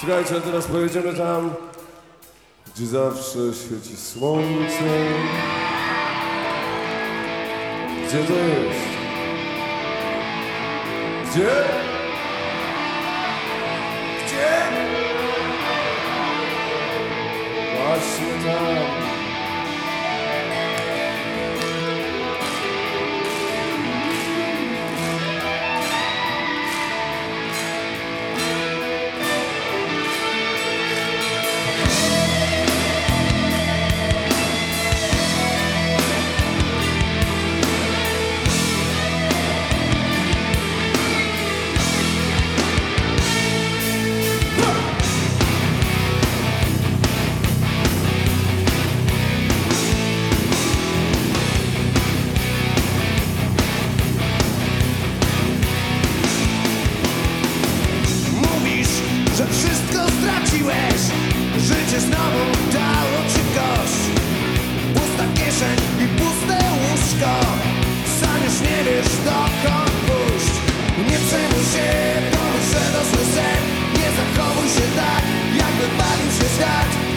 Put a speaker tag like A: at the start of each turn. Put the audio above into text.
A: Słuchajcie, teraz pojedziemy tam, gdzie zawsze świeci słońce. Gdzie to jest? Gdzie? Gdzie? Właśnie tam.
B: Się, powiedz, Nie zachowuj się tak, jakby palił się świat.